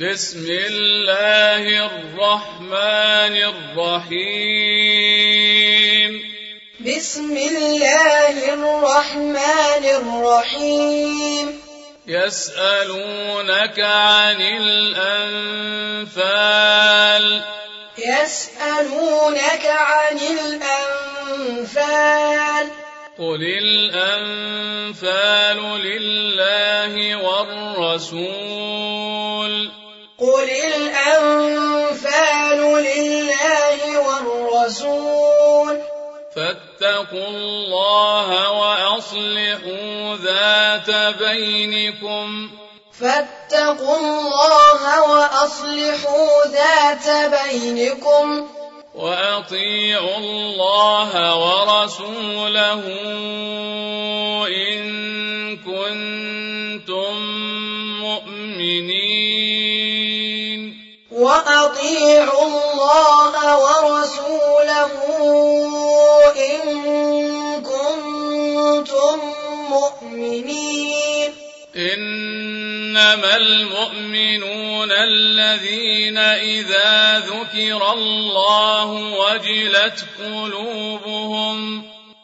بسم الله الرحمن الرحيم. بسم الله الرحمن الرحيم. يسألونك عن الأنفال. يسألونك عن الأنفال. قل الأنفال لله والرسول. قل الأنفال لله والرسول فاتقوا الله وأصلحوا ذات بينكم فاتقوا الله وأصلحوا ذات بينكم وأطيعوا الله ورسوله إن كنتم وأطيعوا الله ورسوله إن كنتم مؤمنين إنما المؤمنون الذين إذا ذكر الله وجلت قلوبهم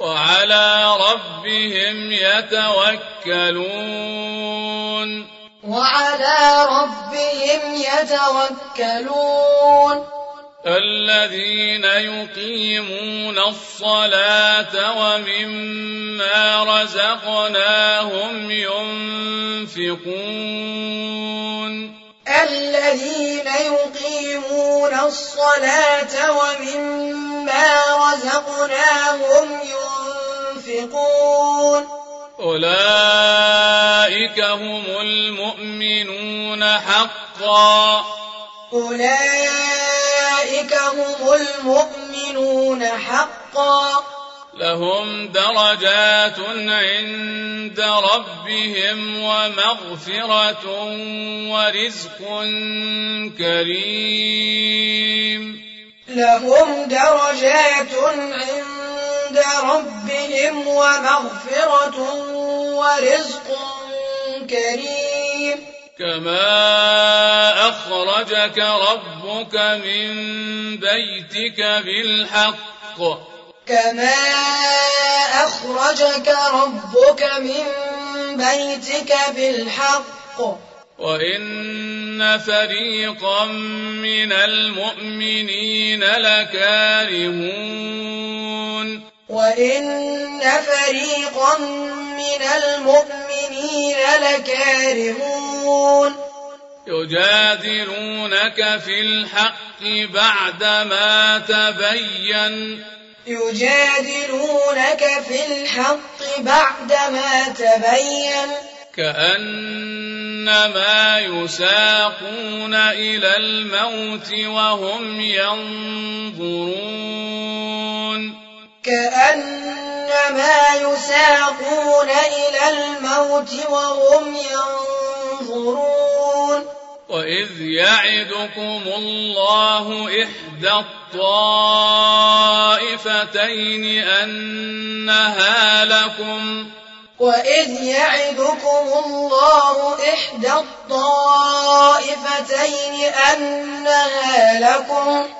وعلى ربهم يتوكلون. وعلى ربهم يتوكلون. الذين يقيمون الصلاة ومما رزقناهم ينفقون. الذين يقيمون الصلاة ومما رزقناهم ينفقون أولئك هم المؤمنون حقا. أولئك هم المؤمنون حقا. لهم درجات عند ربهم ومغفرة ورزق كريم. لهم درجات عند ربهم ومغفرة ورزق كريم. كما أخرجك ربك من بيتك بالحق. كما أخرجك ربك من بيتك بالحق. وإن فريقا من المؤمنين لكارهون. وإن فريقا من المؤمنين لكارهون يجادلونك في الحق بعدما تبين يجادلونك في الحق بعدما تبين كأنما يساقون إلى الموت وهم ينظرون كأنما يساقون إلى الموت وهم ينظرون. وإذ يعدكم الله إحدى الطائفتين أنها لكم. وإذ يعدكم الله إحدى الطائفتين أنها لكم.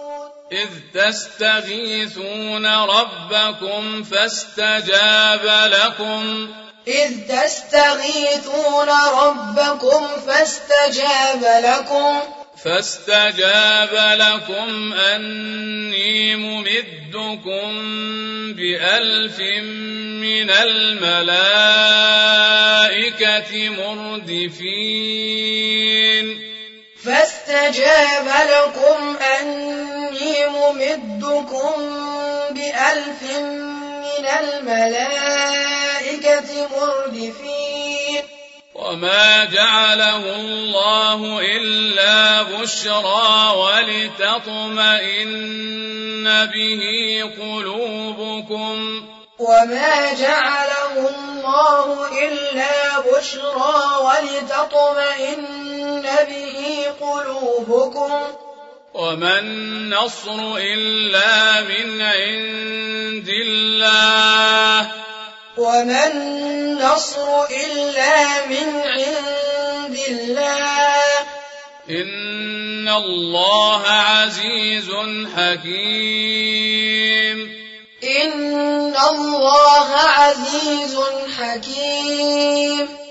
إذ تستغيثون ربكم فاستجاب لكم. إذ تستغيثون ربكم فاستجاب لكم. فاستجاب لكم أني ممدكم بألف من الملائكة مردفين. فاستجاب لكم أني ممدكم بألف من الملائكة مردفين. وما جعله الله إلا بشرى ولتطمئن به قلوبكم. وما جعله الله إلا بشرى ولتطمئن به قلوبكم. وما النصر إلا من عند الله. وما النصر إلا من عند الله. إن الله عزيز حكيم. إن الله عزيز حكيم.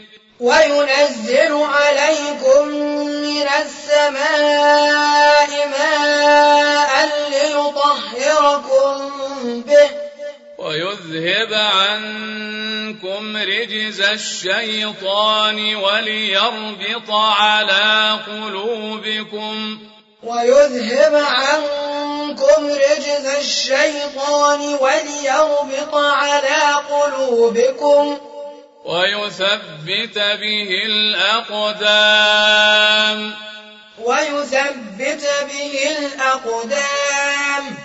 وينزل عليكم من السماء ماء ليطهركم به. ويذهب عنكم رجز الشيطان وليربط على قلوبكم. ويذهب عنكم رجز الشيطان وليربط على قلوبكم. ويثبت به الأقدام. ويثبت به الأقدام.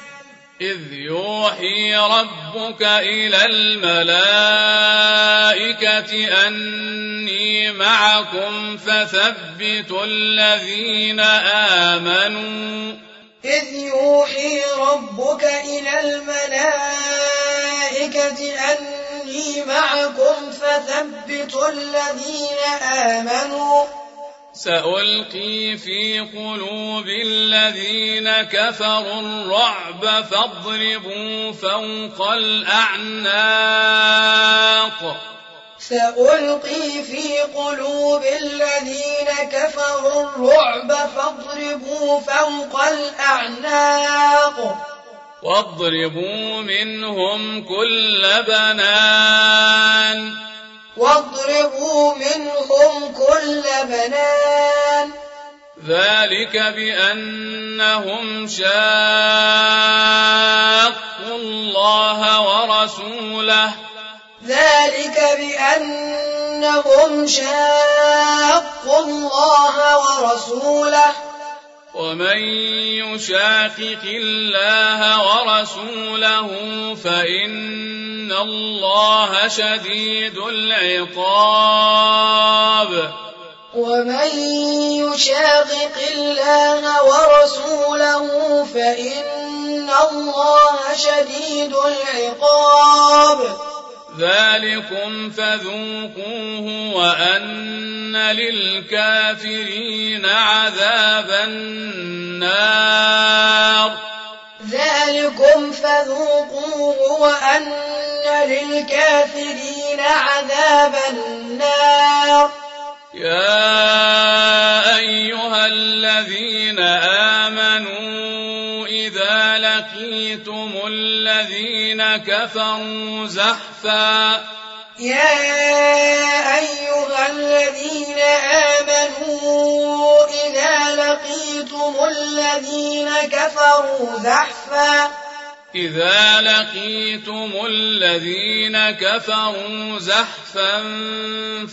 إذ يوحي ربك إلى الملائكة أني معكم فثبتوا الذين آمنوا. إذ يوحي ربك إلى الملائكة أني معكم فثبتوا الذين آمنوا. سألقي في قلوب الذين كفروا الرعب فاضربوا فوق الأعناق. سألقي في قلوب الذين كفروا الرعب فاضربوا فوق الأعناق. واضربوا منهم كل بنان. واضربوا منهم كل بنان. ذلك بأنهم شاقوا الله ورسوله. ذلك بأنهم شاقوا الله ورسوله. ومن يشاقق الله ورسوله فإن الله شديد العقاب. ومن يشاقق الله ورسوله فإن الله شديد العقاب. ذلكم فذوقوه وأن للكافرين عذاب النار ذلكم فذوقوه وأن للكافرين عذاب النار يا أيها الذين آمنوا لقيتم الذين كفروا زحفا. يا أيها الذين آمنوا إذا لقيتم الذين كفروا زحفا. إذا لقيتم الذين كفروا زحفا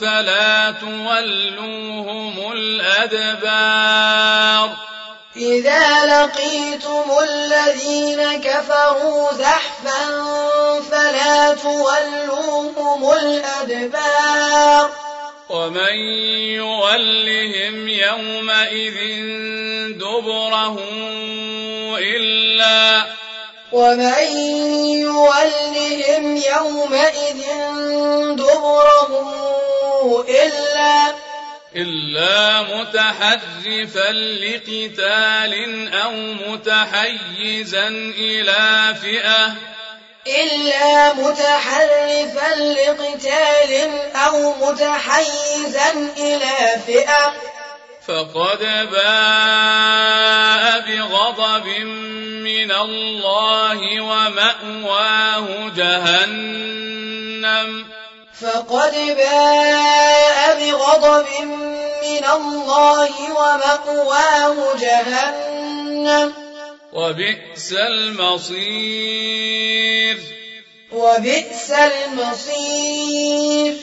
فلا تولوهم الأدبار. إذا لقيتم الذين كفروا زحفا فلا تولوهم الأدبار. ومن يولهم يومئذ دبره إلا ومن يولهم يومئذ دبره إلا إلا متحرفا لقتال أو متحيزا إلى فئة. إلا متحرفا لقتال أو متحيزا إلى فئة. فقد باء بغضب من الله ومأواه جهنم. فقد باء بغضب من الله ومأواه جهنم. وبئس المصير. وبئس المصير.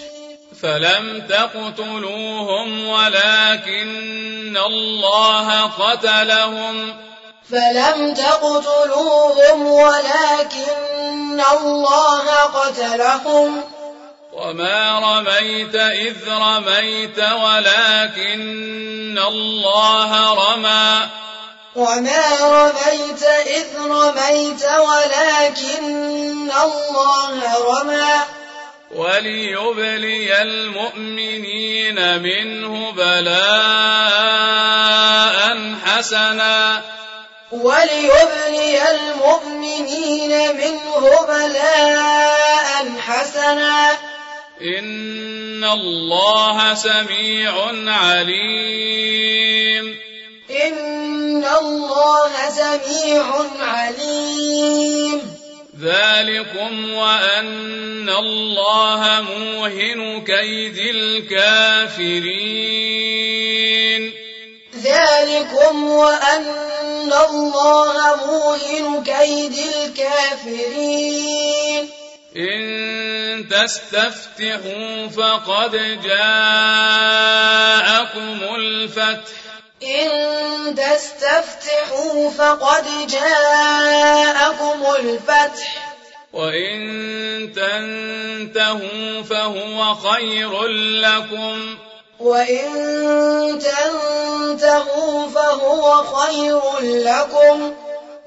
فلم تقتلوهم ولكن الله قتلهم. فلم تقتلوهم ولكن الله قتلهم. وما رميت إذ رميت ولكن الله رمى وما رميت إذ رميت ولكن الله رمى وليبلي المؤمنين منه بلاء حسنا وليبلي المؤمنين منه بلاء حسنا إن الله سميع عليم إن الله سميع عليم ذلكم وأن الله موهن كيد الكافرين ذلكم وأن الله موهن كيد الكافرين إن تستفتحوا فقد جاءكم الفتح. إن تستفتحوا فقد جاءكم الفتح. وإن تنتهوا فهو خير لكم. وإن تنتهوا فهو خير لكم.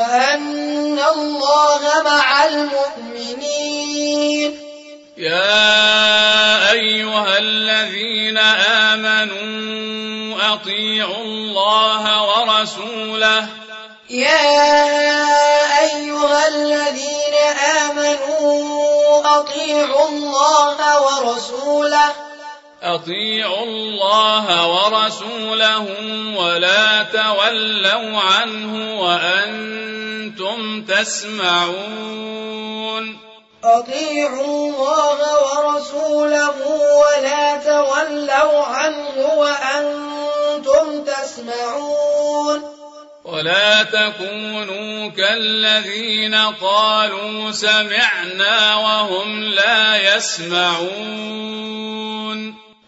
وأن الله مع المؤمنين يا أيها الذين آمنوا أطيعوا الله ورسوله يا أيها الذين آمنوا أطيعوا الله ورسوله أطيعوا الله ورسوله ولا تولوا عنه وأنتم تسمعون. أطيعوا الله ورسوله ولا تولوا عنه وأنتم تسمعون. ولا تكونوا كالذين قالوا سمعنا وهم لا يسمعون.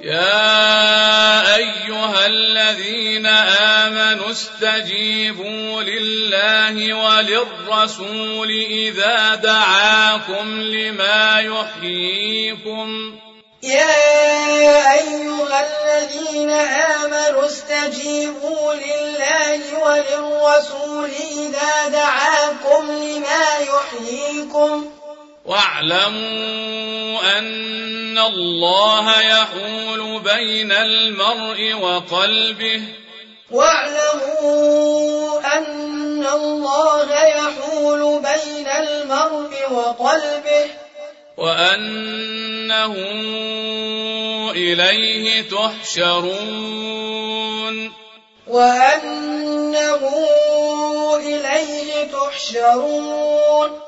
يا أيها الذين آمنوا استجيبوا لله وللرسول إذا دعاكم لما يحييكم. يا أيها الذين آمنوا استجيبوا لله وللرسول إذا دعاكم لما يحييكم. واعلموا أن الله يحول بين المرء وقلبه. واعلموا أن الله يحول بين المرء وقلبه. وأنه إليه تحشرون. وأنه إليه تحشرون.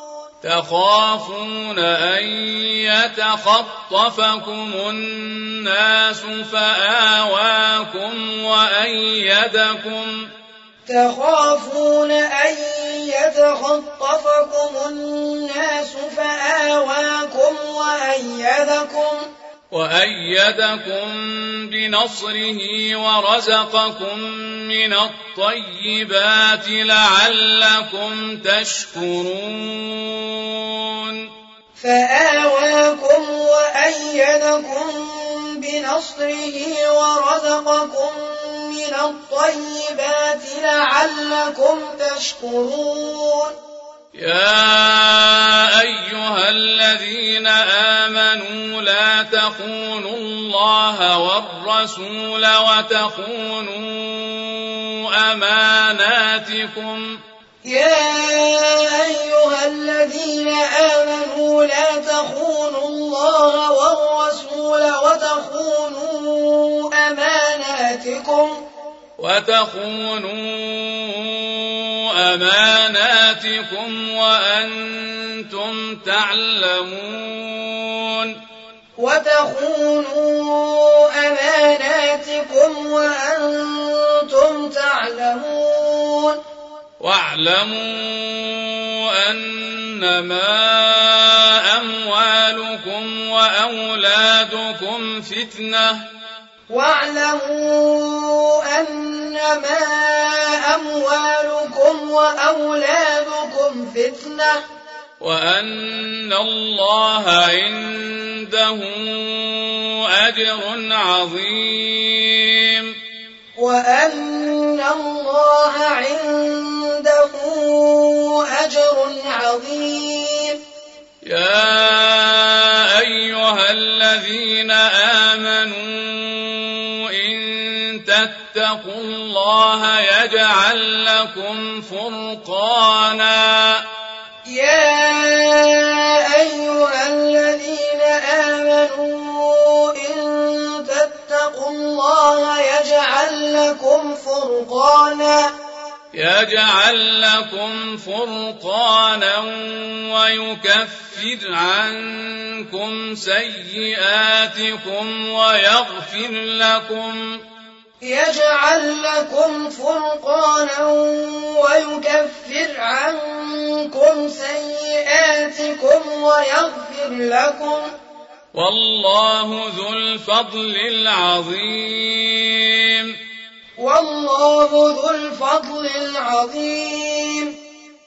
تخافون أن يتخطفكم الناس فآواكم وأيدكم تخافون أن يتخطفكم الناس فآواكم وأيدكم وأيدكم بنصره ورزقكم من الطيبات لعلكم تشكرون. فآواكم وأيدكم بنصره ورزقكم من الطيبات لعلكم تشكرون. يا أيها الذين آمنوا لا تخونوا الله والرسول وتخونوا أماناتكم. يا أيها الذين آمنوا لا تخونوا الله والرسول وتخونوا أماناتكم. وتخونوا أماناتكم وأنتم تعلمون وتخونوا أماناتكم وأنتم تعلمون واعلموا أنما أموالكم وأولادكم فتنة واعلموا أنما أموالكم وأولادكم فتنة. وأن الله عنده أجر عظيم. وأن الله عنده أجر عظيم. تتقوا الله يجعل لكم فرقانا. يا أيها الذين آمنوا إن تتقوا الله يجعل لكم فرقانا. يجعل لكم فرقانا ويكفر عنكم سيئاتكم ويغفر لكم. يجعل لكم فرقانا ويكفر عنكم سيئاتكم ويغفر لكم والله ذو الفضل العظيم. والله ذو الفضل العظيم.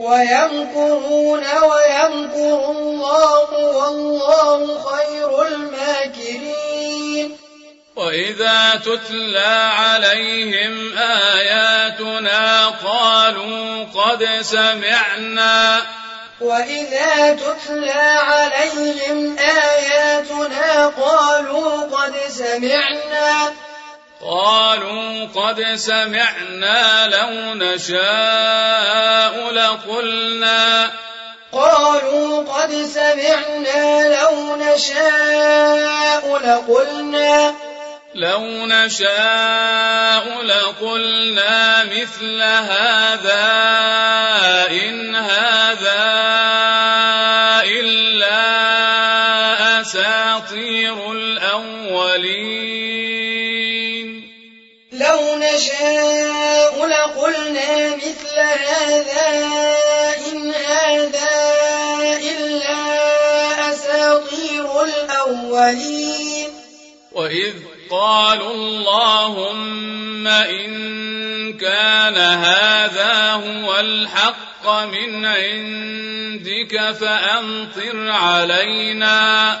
ويمكرون ويمكر الله والله خير الماكرين. وإذا تتلى عليهم آياتنا قالوا قد سمعنا. وإذا تتلى عليهم آياتنا قالوا قد سمعنا. قالوا قد سمعنا لو نشاء لقلنا. قالوا قد سمعنا لو نشاء لقلنا. لو نشاء لقلنا مثل هذا إن هذا إلا أساطير الأولين. نشاء لقلنا مثل هذا إن هذا إلا أساطير الأولين. وإذ قالوا اللهم إن كان هذا هو الحق من عندك فأمطر علينا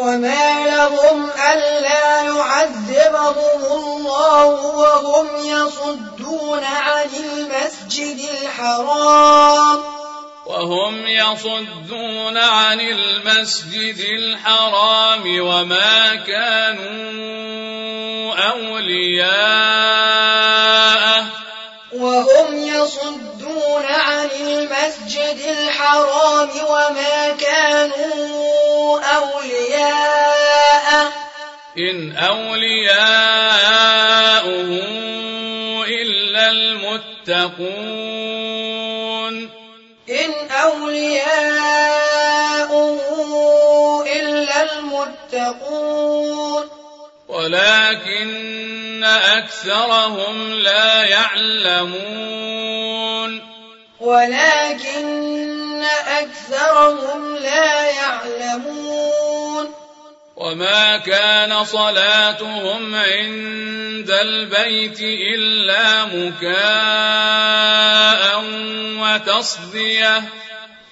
وما لهم ألا يعذبهم الله وهم يصدون عن المسجد الحرام. وهم يصدون عن المسجد الحرام وما كانوا أولياءه. وهم يصدون عن المسجد الحرام وما كانوا أولياءه. إن أولياؤه إلا المتقون. إن أولياؤه إلا المتقون. ولكن أكثرهم لا يعلمون ولكن أكثرهم لا يعلمون وما كان صلاتهم عند البيت إلا مكاء وتصديه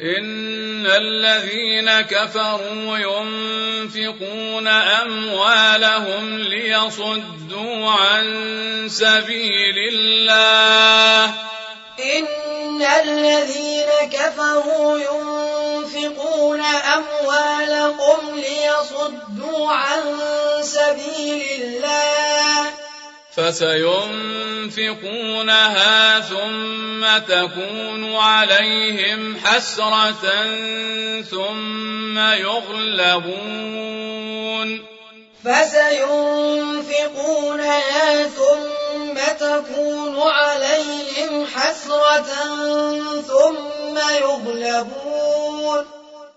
إن الذين كفروا ينفقون أموالهم ليصدوا عن سبيل الله إن الذين كفروا ينفقون أموالهم ليصدوا عن سبيل الله فسينفقونها ثم تكون عليهم حسرة ثم يغلبون. فسينفقونها ثم تكون عليهم حسرة ثم يغلبون.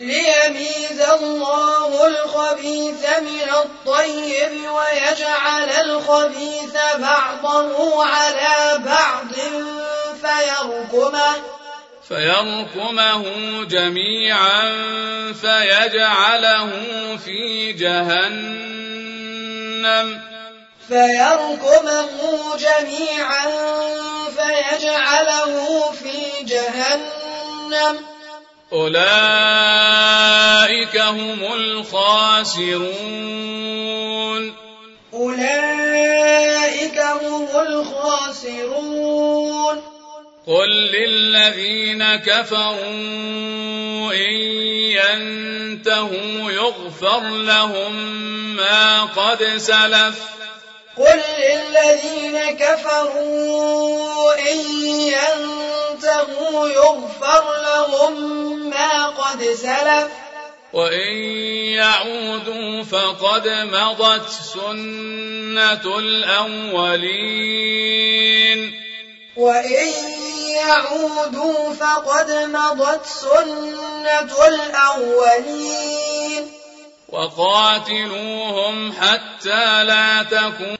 ليميز الله الخبيث من الطيب ويجعل الخبيث بعضه على بعض فيركمه فيركمه جميعا فيجعله في جهنم. فيركمه جميعا فيجعله في جهنم. أولئك هم الخاسرون. أولئك هم الخاسرون. قل للذين كفروا إن ينتهوا يغفر لهم ما قد سلف. قل للذين كفروا إن ينتهوا يغفر لهم ما قد سلف وإن يعودوا فقد مضت سنة الأولين وإن يعودوا فقد مضت سنة الأولين وقاتلوهم حتى لا تكون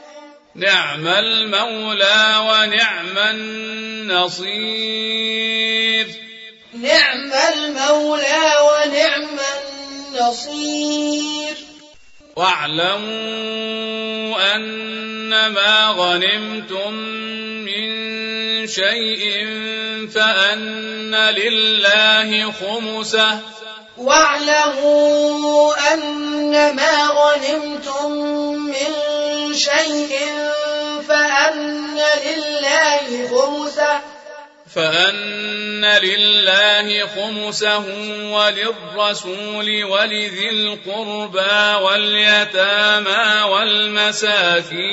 نعم المولى ونعم النصير. نعم المولى ونعم النصير. واعلموا أنما غنمتم من شيء فأن لله خمسه. واعلموا أن ما غنمتم من شيء فأن لله خمسه. فأن لله خمسه وللرسول ولذي القربى واليتامى والمساكين.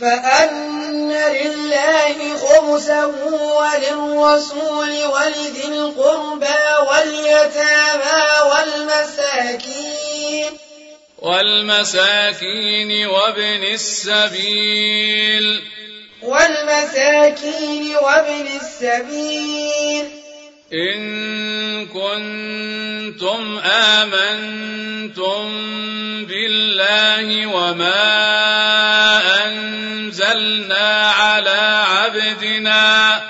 فأن لله خمسه وللرسول ولذي القربى واليتامى والمساكين. والمساكين وابن السبيل. والمساكين وابن السبيل. إن كنتم آمنتم بالله وما أنزلنا على عبدنا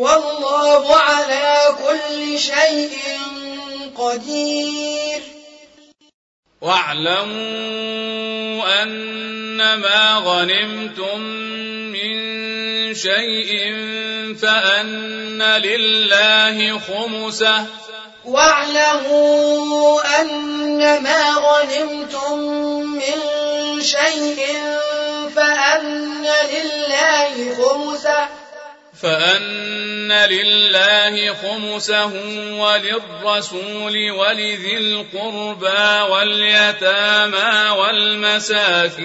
والله على كل شيء قدير. واعلموا أنما غنمتم من شيء فأن لله خمسه. واعلموا أن ما غنمتم من شيء فأن لله خمسه. فأن لله خمسه وللرسول ولذي القربى واليتامى والمساكين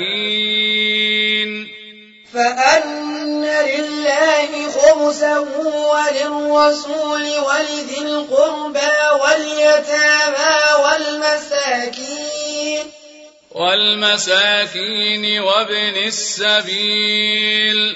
فأن لله خمسه وللرسول ولذي القربى واليتامى والمساكين والمساكين وابن السبيل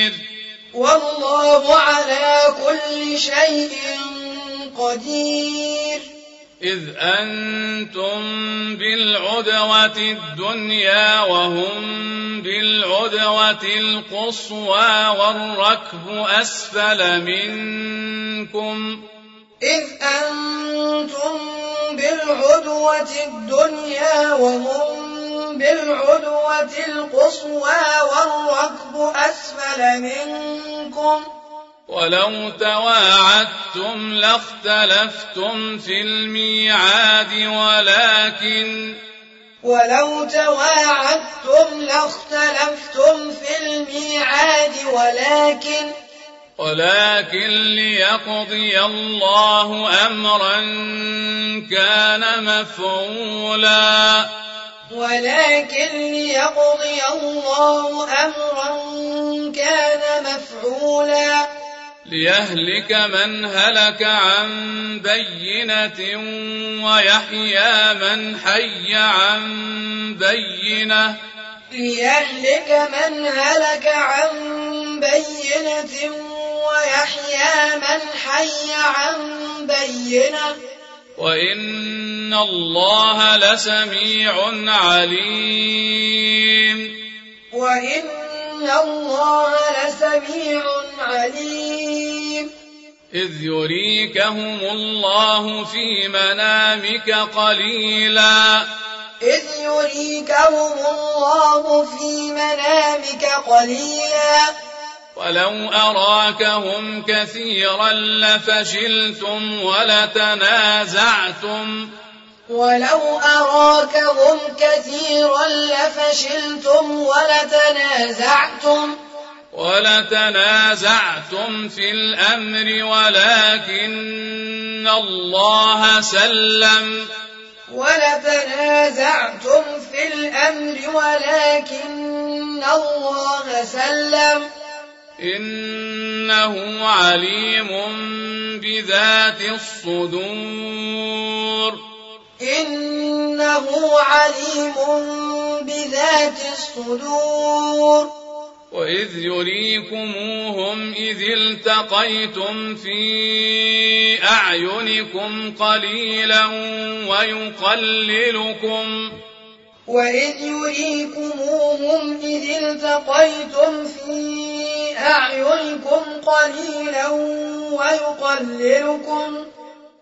والله على كل شيء قدير. إذ أنتم بالعدوة الدنيا وهم بالعدوة القصوى والركب أسفل منكم. إذ أنتم بالعدوة الدنيا وهم بالعدوة القصوى والركب أسفل منكم. ولو تواعدتم لاختلفتم في الميعاد ولكن ولو تواعدتم لاختلفتم في الميعاد ولكن ولكن ليقضي الله أمرا كان مفعولا. ولكن ليقضي الله أمرا كان مفعولا. ليهلك من هلك عن بينة ويحيى من حي عن بينة. ليهلك من هلك عن بينة ويحيى من حي عن بينة. وإن الله لسميع عليم. وإن الله لسميع عليم إذ يريكهم الله في منامك قليلا. إذ يريكهم الله في منامك قليلا. ولو أراكهم كثيرا لفشلتم ولتنازعتم. ولو أراكهم كثيرا لفشلتم ولتنازعتم ولتنازعتم في الأمر ولكن الله سلم. ولتنازعتم في الأمر ولكن الله سلم. إنه عليم بذات الصدور. إنه عليم بذات الصدور. وإذ يريكموهم إذ التقيتم في أعينكم قليلا ويقللكم. وإذ يريكموهم إذ التقيتم في أعينكم قليلا ويقللكم.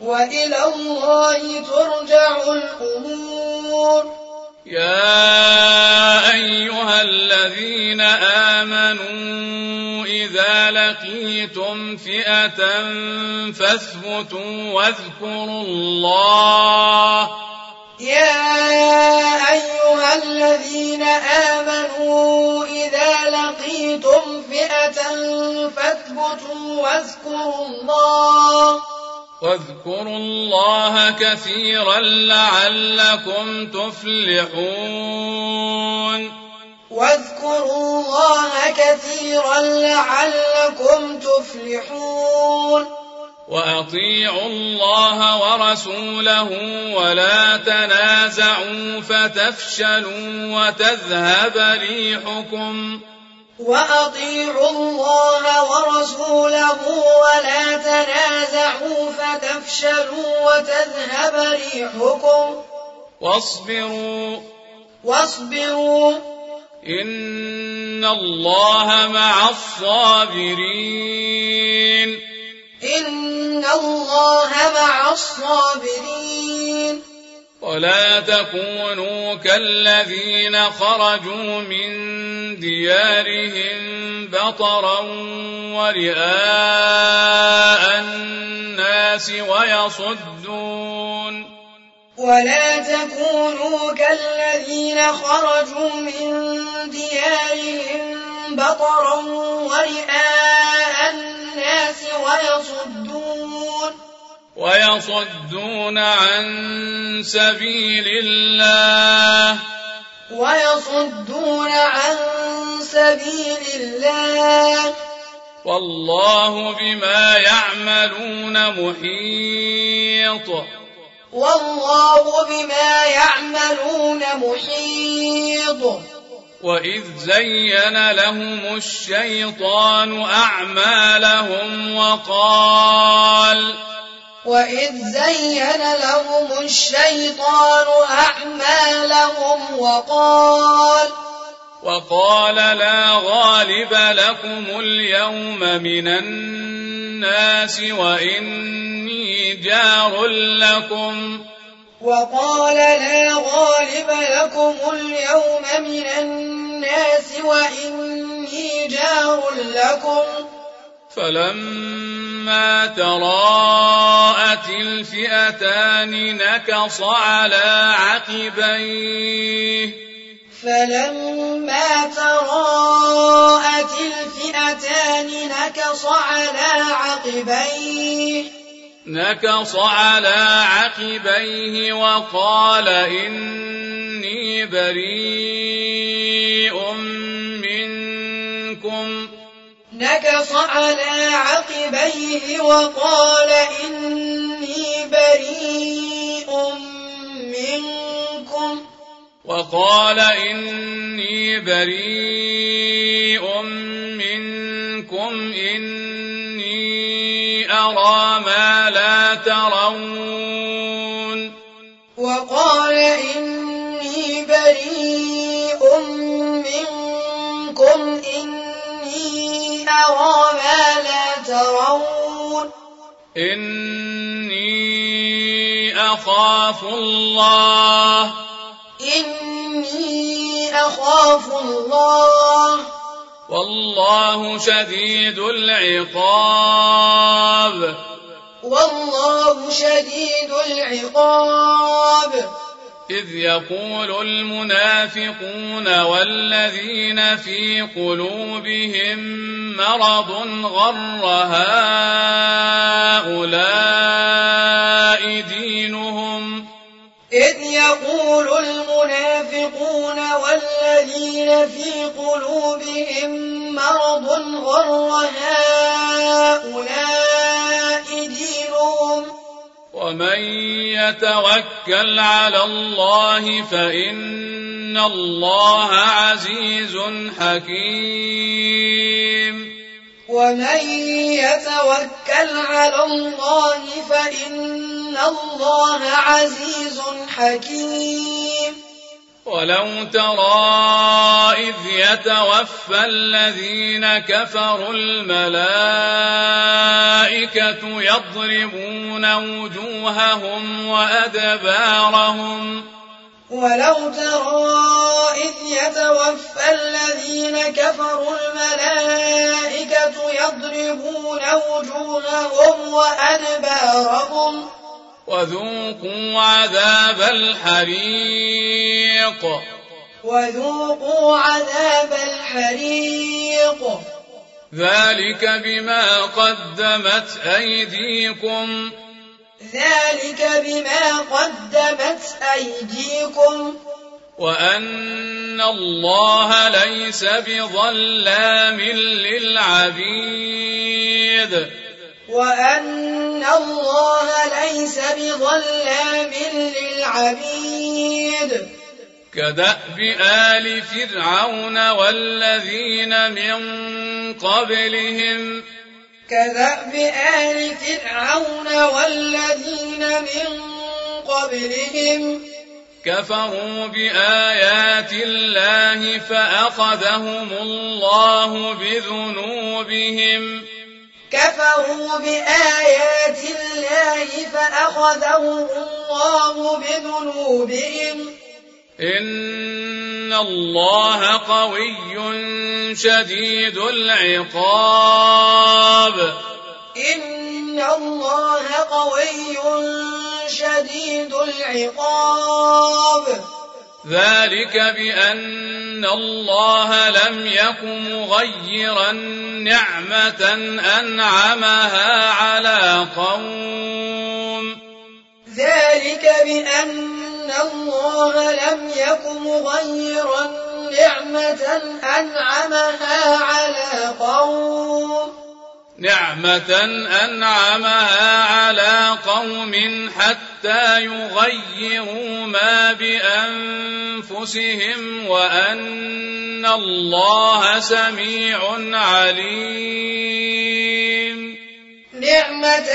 وإلى الله ترجع الأمور. يا أيها الذين آمنوا إذا لقيتم فئة فاثبتوا واذكروا الله. يا أيها الذين آمنوا إذا لقيتم فئة فاثبتوا واذكروا الله. واذكروا الله كثيرا لعلكم تفلحون. واذكروا الله كثيرا لعلكم تفلحون. وأطيعوا الله ورسوله ولا تنازعوا فتفشلوا وتذهب ريحكم. وأطيعوا الله ورسوله ولا تنازعوا فتفشلوا وتذهب ريحكم. واصبروا. واصبروا. إن الله مع الصابرين. إن الله مع الصابرين. ولا تكونوا كالذين خرجوا من ديارهم بطرا ورئاء الناس ويصدون. ولا تكونوا كالذين خرجوا من ديارهم بطرا ورئاء الناس ويصدون. ويصدون عن سبيل الله. ويصدون عن سبيل الله. والله بما يعملون محيط. والله بما يعملون محيط. وإذ زين لهم الشيطان أعمالهم وقال وإذ زين لهم الشيطان أعمالهم وقال وقال لا غالب لكم اليوم من الناس وإني جار لكم وقال لا غالب لكم اليوم من الناس وإني جار لكم فلما تراءت الفئتان نكص على عقبيه فلما تراءت الفئتان نكص على عقبيه نكص على عقبيه وقال إني بريء نكص على عقبيه وقال إني بريء منكم. وقال إني بريء منكم. إني أرى ما لا ترون. وقال إني بريء أرى ما لا ترون. إني أخاف الله. إني أخاف الله. والله شديد العقاب. والله شديد العقاب. إذ يقول المنافقون والذين في قلوبهم مرض غر هؤلاء دينهم؟ إذ يقول المنافقون والذين في قلوبهم مرض غر هؤلاء ومن يتوكل على الله فإن الله عزيز حكيم. ومن يتوكل على الله فإن الله عزيز حكيم. ولو ترى إذ يتوفى الذين كفروا الملائكة يضربون وجوههم وأدبارهم ولو ترى إذ يتوفى الذين كفروا الملائكة يضربون وجوههم وأدبارهم وذوقوا عذاب الحريق. وذوقوا عذاب الحريق. ذلك بما قدمت أيديكم. ذلك بما قدمت أيديكم. وأن الله ليس بظلام للعبيد. وأن الله ليس بظلام للعبيد. كدأب آل فرعون والذين من قبلهم. كدأب آل فرعون والذين من قبلهم. كفروا بآيات الله فأخذهم الله بذنوبهم. كفروا بآيات الله فأخذهم الله بذنوبهم. إن الله قوي شديد العقاب. إن الله قوي شديد العقاب. ذلك بأن الله لم يك مغيرا نعمة أنعمها على قوم. ذلك بأن الله لم يك مغيرا نعمة أنعمها على قوم. نعمة أنعمها على قوم حتى يغيروا ما بأنفسهم وأن الله سميع عليم. نعمة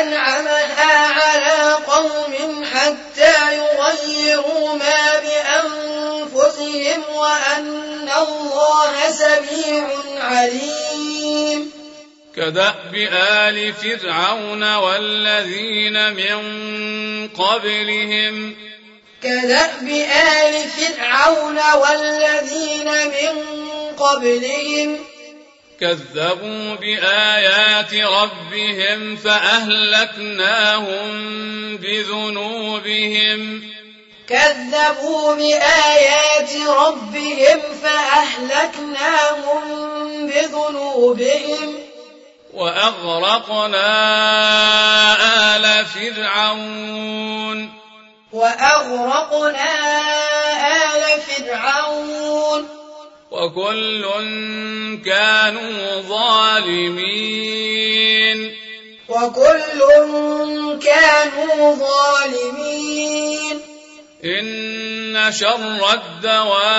أنعمها على قوم حتى يغيروا ما بأنفسهم وأن الله سميع عليم. كدأب آل فرعون والذين من قبلهم. كدأب آل فرعون والذين من قبلهم. كذبوا بآيات ربهم فأهلكناهم بذنوبهم. كذبوا بآيات ربهم فأهلكناهم بذنوبهم. وأغرقنا آل فرعون. وأغرقنا آل فرعون. وكل كانوا ظالمين. وكل كانوا ظالمين. إن شر الدواب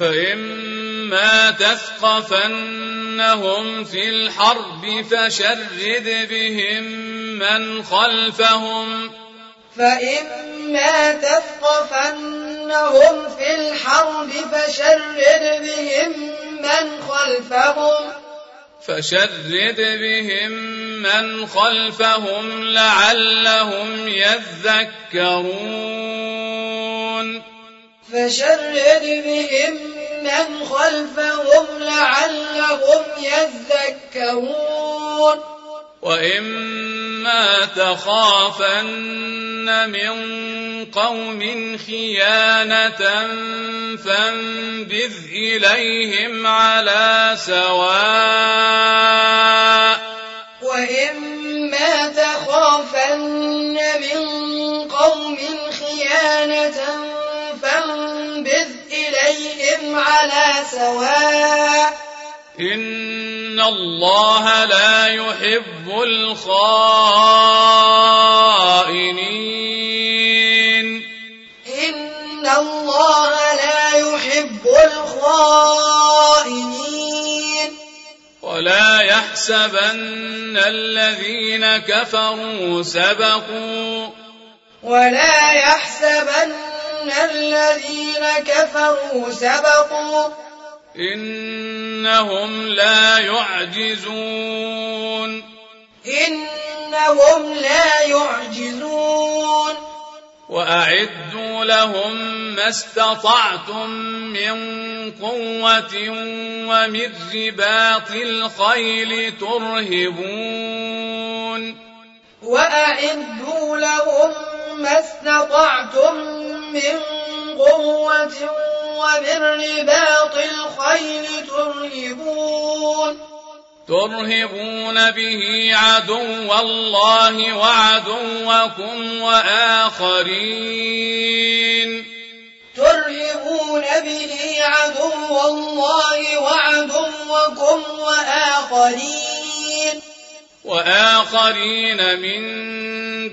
فإما تثقفنهم في الحرب فشرد بهم من خلفهم فإما تثقفنهم في الحرب فشرد بهم من خلفهم فشرد بهم من خلفهم لعلهم يذكرون فشرد بهم من خلفهم لعلهم يذكرون. وإما تخافن من قوم خيانة فانبذ إليهم على سواء. وإما على سواء. إن الله لا يحب الخائنين. إن الله لا يحب الخائنين. ولا يحسبن الذين كفروا سبقوا. ولا يحسبن الذين كفروا سبقوا إنهم لا يعجزون إنهم لا يعجزون وأعدوا لهم ما استطعتم من قوة ومن رباط الخيل ترهبون وأعدوا لهم ما استطعتم من قوة ومن رباط الخيل ترهبون. ترهبون به عدو الله وعدوكم وآخرين. ترهبون به عدو الله وعدوكم وآخرين. وآخرين من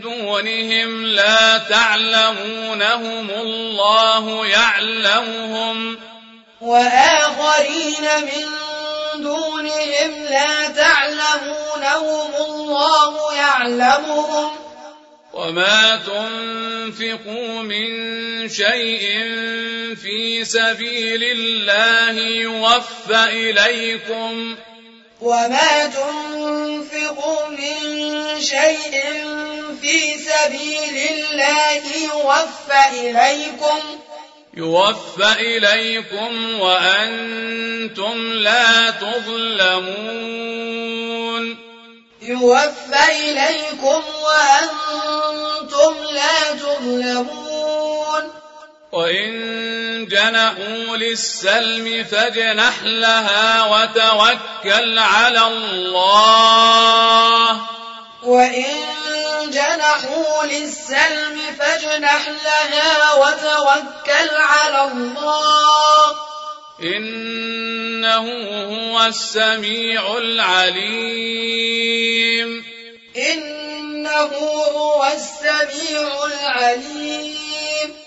دونهم لا تعلمونهم الله يعلمهم. وآخرين من دونهم لا تعلمونهم الله يعلمهم. وما تنفقوا من شيء في سبيل الله يوفى إليكم. وما تنفقوا من شيء في سبيل الله يوفى إليكم. يوفى إليكم وأنتم لا تظلمون. يوفى إليكم وأنتم لا تظلمون. وإن جنحوا للسلم فاجنح لها وتوكل على الله. وإن جنحوا للسلم فاجنح لها وتوكل على الله. إنه هو السميع العليم. إنه هو السميع العليم.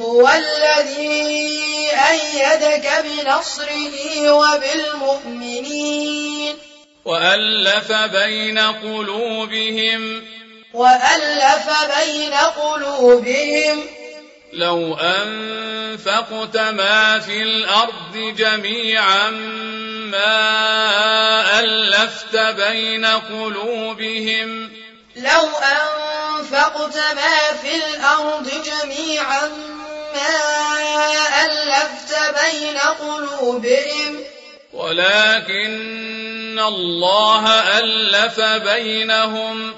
هو الذي أيدك بنصره وبالمؤمنين. وألف بين قلوبهم. وألف بين قلوبهم. لو أنفقت ما في الأرض جميعا ما ألفت بين قلوبهم. لو أنفقت ما في الأرض جميعا ألفت بين قلوبهم. ولكن الله ألف بينهم.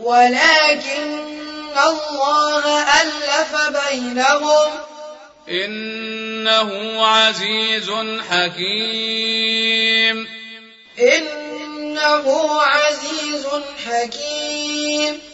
ولكن الله ألف بينهم. إنه عزيز حكيم. إنه عزيز حكيم.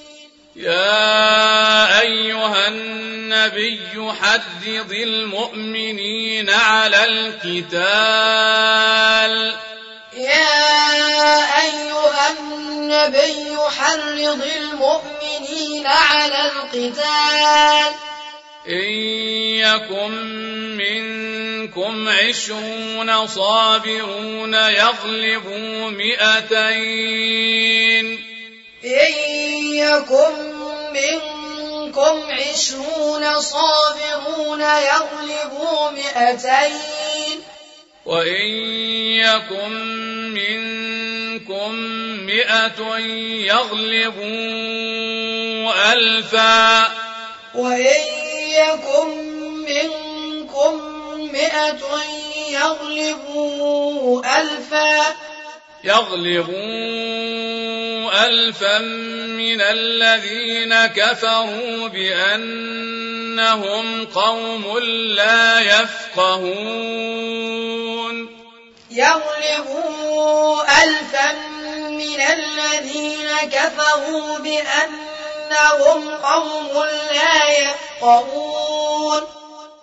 يا أيها النبي حرض المؤمنين على القتال. يا أيها النبي حرض المؤمنين على القتال. إن يكن منكم عشرون صابرون يغلبوا مئتين. إن يكن منكم عشرون صابرون يغلبوا مئتين. وإن يكن منكم مئة يغلبوا ألفا. وإن يكن منكم مئة يغلبوا ألفا. يغلبوا ألفا من الذين كفروا بأنهم قوم لا يفقهون. يغلبوا ألفا من الذين كفروا بأنهم قوم لا يفقهون.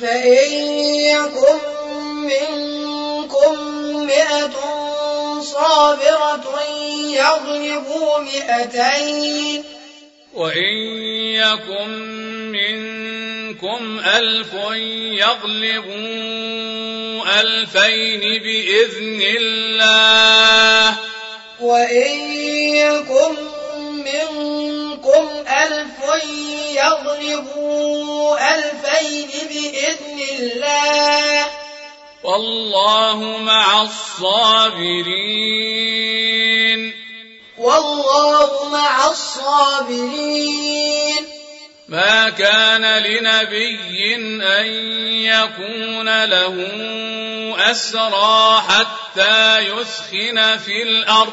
فإن يكن منكم مئة صابرة يغلبوا مئتين. وإن يكن منكم ألف يغلبوا ألفين بإذن الله. وإن يكن منكم ألف يغلبوا ألفين بإذن الله. والله مع الصابرين. والله مع الصابرين. ما كان لنبي أن يكون له أسرى حتى يثخن في الأرض.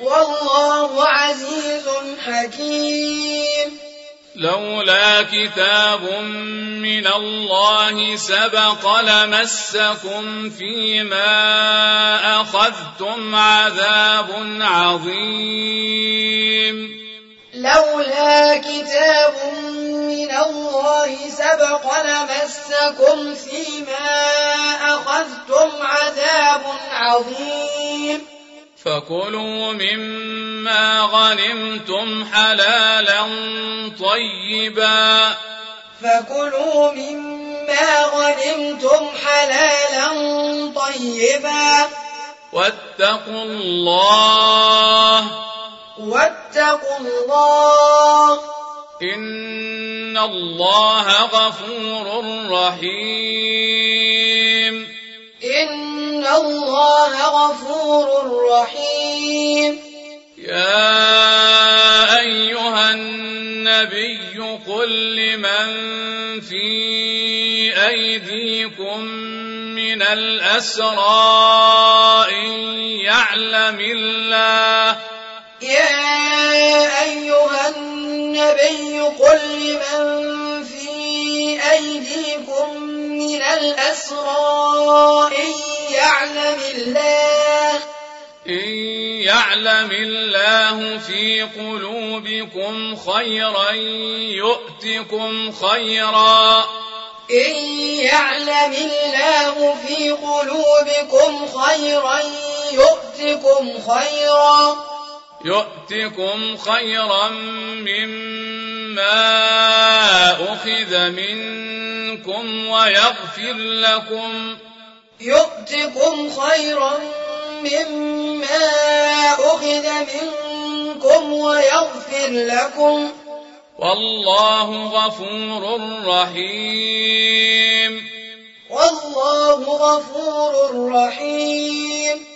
والله عزيز حكيم. لولا كتاب من الله سبق لمسكم فيما أخذتم عذاب عظيم. لولا كتاب من الله سبق لمسكم فيما أخذتم عذاب عظيم. فكلوا مما غنمتم حلالا طيبا. فكلوا مما غنمتم حلالا طيبا. واتقوا الله. واتقوا الله. إن الله غفور رحيم. إن الله غفور رحيم. يا أيها النبي قل لمن في أيديكم من الأسرى إن يعلم الله يا أيها النبي قل لمن في أيديكم من الأسرى إن يعلم الله. إن يعلم الله في قلوبكم خيرا يؤتكم خيرا. إن يعلم الله في قلوبكم خيرا يؤتكم خيرا. يؤتكم خيرا مما أخذ منكم ويغفر لكم يؤتكم خيرا مما أخذ منكم ويغفر لكم والله غفور رحيم والله غفور رحيم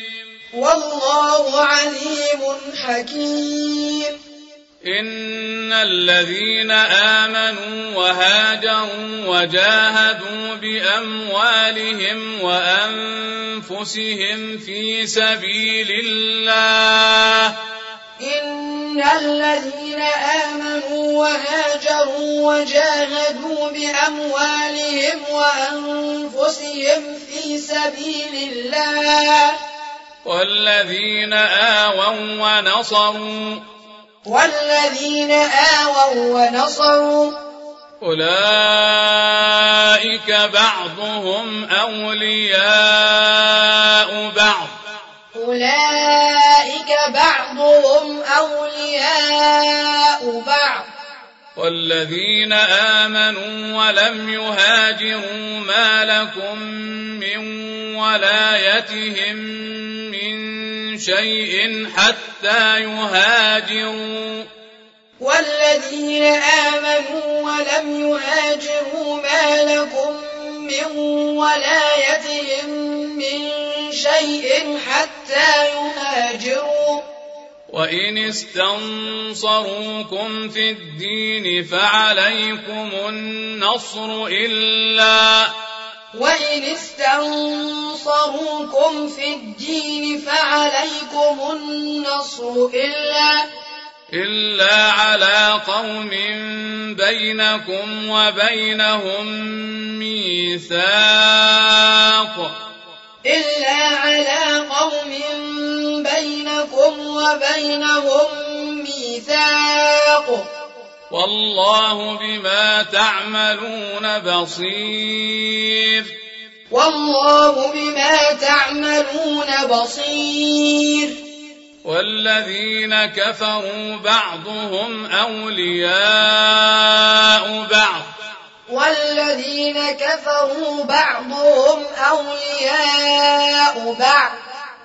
والله عليم حكيم. إن الذين آمنوا وهاجروا وجاهدوا بأموالهم وأنفسهم في سبيل الله. إن الذين آمنوا وهاجروا وجاهدوا بأموالهم وأنفسهم في سبيل الله. والذين آووا ونصروا والذين آووا ونصروا أولئك بعضهم أولياء بعض. أولئك بعضهم أولياء بعض. والذين آمنوا ولم يهاجروا ما لكم من ولايتهم شيء حتى يهاجروا. والذين آمنوا ولم يهاجروا ما لكم من ولايتهم من شيء حتى يهاجروا. وإن استنصروكم في الدين فعليكم النصر إلا وإن استنصروكم في الدين فعليكم النصر إلا إلا على قوم بينكم وبينهم ميثاق إلا على قوم بينكم وبينهم ميثاق والله بما تعملون بصير. والله بما تعملون بصير. والذين كفروا بعضهم أولياء بعض. والذين كفروا بعضهم أولياء بعض.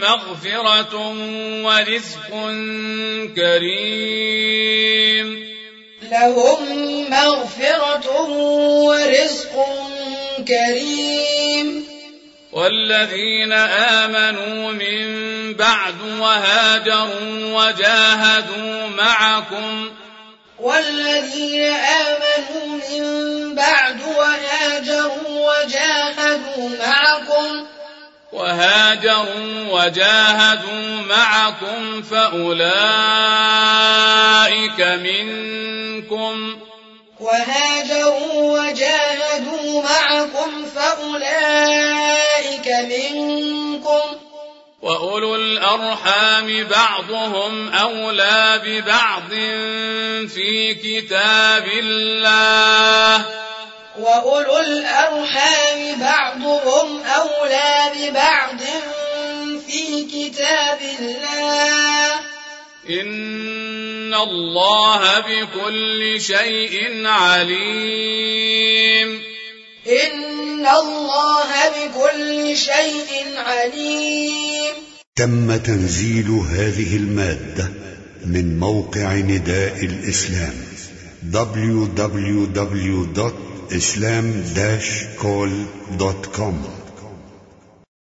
مغفرة ورزق كريم. لهم مغفرة ورزق كريم. والذين آمنوا من بعد وهاجروا وجاهدوا معكم. والذين آمنوا من بعد وهاجروا وجاهدوا معكم. وهاجروا وجاهدوا معكم فأولئك منكم. وهاجروا وجاهدوا معكم فأولئك منكم. وأولو الأرحام بعضهم أولى ببعض في كتاب الله. وأولو الأرحام بعضهم أولى ببعض في كتاب الله إن الله بكل شيء عليم إن الله بكل شيء عليم تم تنزيل هذه المادة من موقع نداء الإسلام www.islam-call.com